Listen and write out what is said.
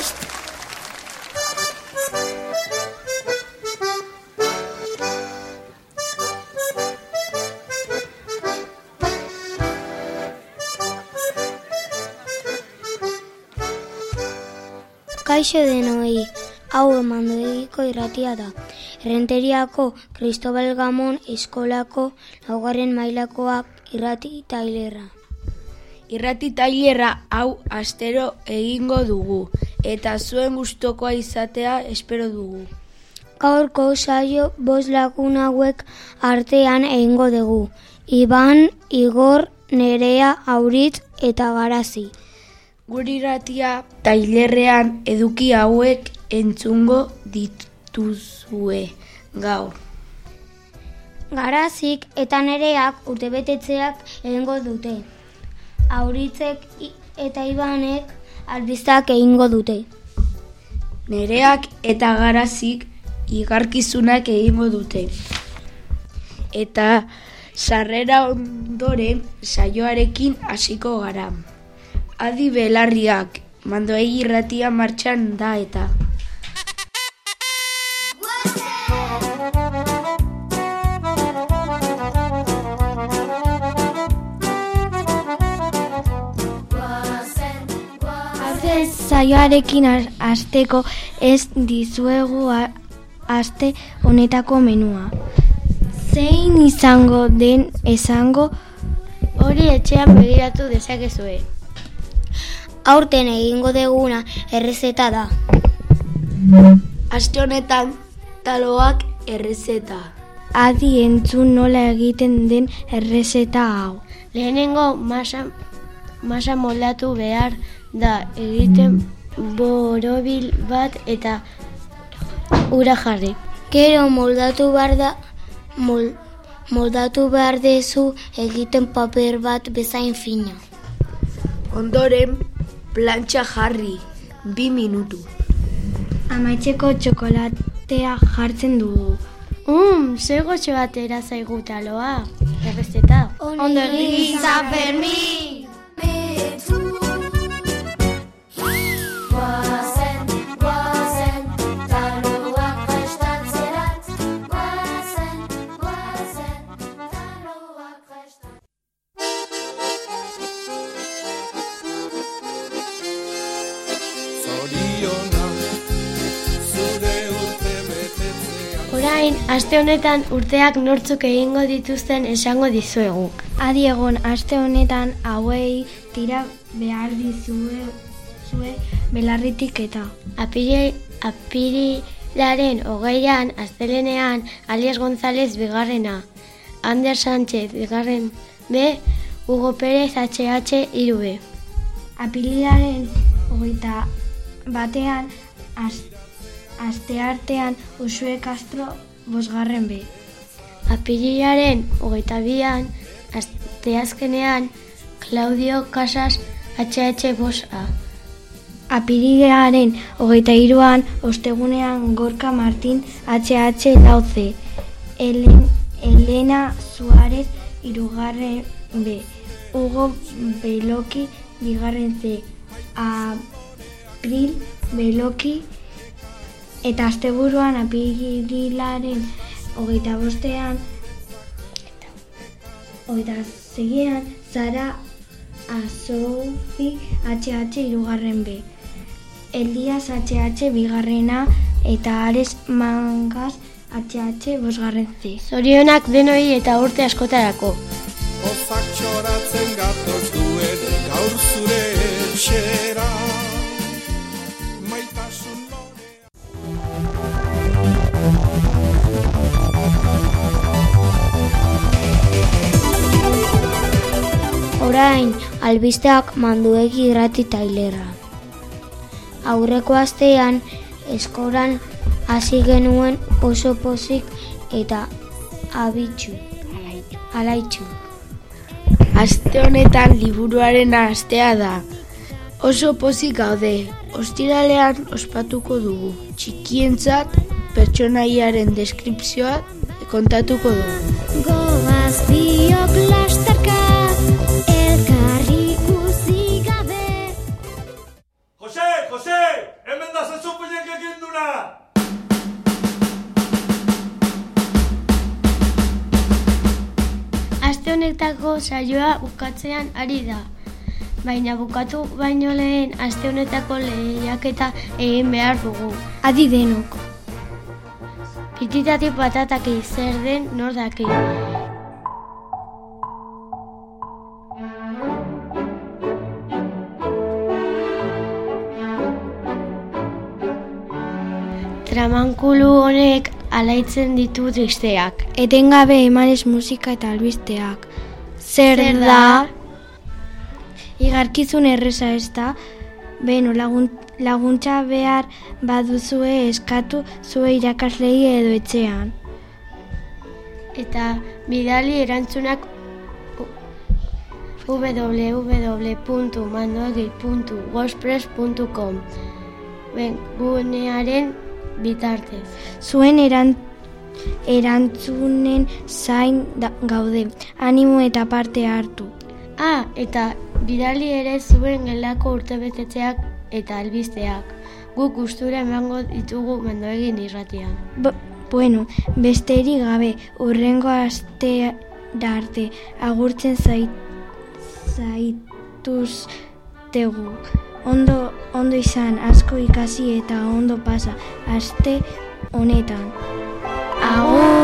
prest! Kaixo denoi, hau emandoegiko irratia da. Errenteriako Cristobal Gamon eskolako laugarren mailakoak irrati tailerra. Irrati tailerra hau astero egingo dugu eta zuen gustokoa izatea espero dugu. Gaurko saio bos lagun hauek artean egingo dugu. Iban, Igor, Nerea, Auritz eta Garazi. Guri irratia tailerrean eduki hauek entzungo dituzue gaur. Garazik eta nereak urtebetetzeak egingo dute. Auritzek eta Ibanek albistak egingo dute. Nereak eta garazik igarkizunak egingo dute. Eta sarrera ondoren saioarekin hasiko gara. Adi belarriak, mandoei irratia martxan da eta. Saioarekin has- hasteko ez dizuegu aste honetako menua. Zein izango den esango hori etxean begiratu dezakezue. Aurten egingo deguna errezeta da. Aste honetan taloak errezeta. Adi entzun nola egiten den errezeta hau. Lehenengo masa, masa moldatu behar da egiten borobil bat eta ura jarri. Gero moldatu behar da mol, moldatu behar dezu egiten paper bat bezain fina. Ondoren, plantxa jarri, bi minutu. Amaitzeko txokolatea jartzen dugu. Um, zer gotxo batera zaigu taloa? Errezeta. Ondo egin, San Fermin! Orain, aste honetan urteak nortzuk egingo dituzten esango dizuegu. Adi egon, aste honetan hauei tira behar dizue zue belarritik eta. Apiri, apirilaren hogeian, astelenean, Alias González bigarrena, Ander Sánchez bigarren B, Hugo Pérez HH irube. Apililaren hogeita batean, asteartean Usue Castro bosgarren be. Apirilaren hogeita bian, asteazkenean Claudio Casas HH bosa. Apirilaren hogeita iruan, ostegunean Gorka Martin HH lauze. Helen, Elena Suárez irugarren B. Hugo Beloki bigarren C. April Beloki eta asteburuan apirilaren hogeita bostean hogeita segian Zara Azofi HH irugarren B. Elias HH bigarrena eta Ares Mangas HH bosgarren C. Zorionak denoi eta urte askotarako. Ozak txoratzen gatoz duen gaur zure etxera. Orain, albisteak manduegi irrati tailerra. Aurreko astean, eskoran hasi genuen oso pozik eta abitxu, alaitxu. Aste honetan liburuaren astea da. Oso pozik gaude, ostiralean ospatuko dugu. Txikientzat pertsonaiaren deskripzioa kontatuko dugu. Saioa bukatzean ari da. Baina bukatu baino lehen aste honetako lehiaketa egin behar dugu. Adi denok. Pititatik patataki zer den nor daki. Tramankulu honek alaitzen ditu tristeak. Etengabe emanez musika eta albisteak. Zer, Zer da? Igarkizun erresa ez da, beno lagun, laguntza behar baduzue eskatu zue irakaslei edo etxean. Eta bidali erantzunak www.mandoegi.wordpress.com gunearen bitartez. Zuen eran, erantzunen zain da, gaude, animo eta parte hartu. Ah, eta bidali ere zuen gelako urtebetetzeak eta albisteak. Guk gustura emango ditugu mandoegin irratian. B bueno, besteri gabe, urrengo aste arte agurtzen zait, zaituz tegu. Ondo, ondo izan, asko ikasi eta ondo pasa, aste honetan. 好哦。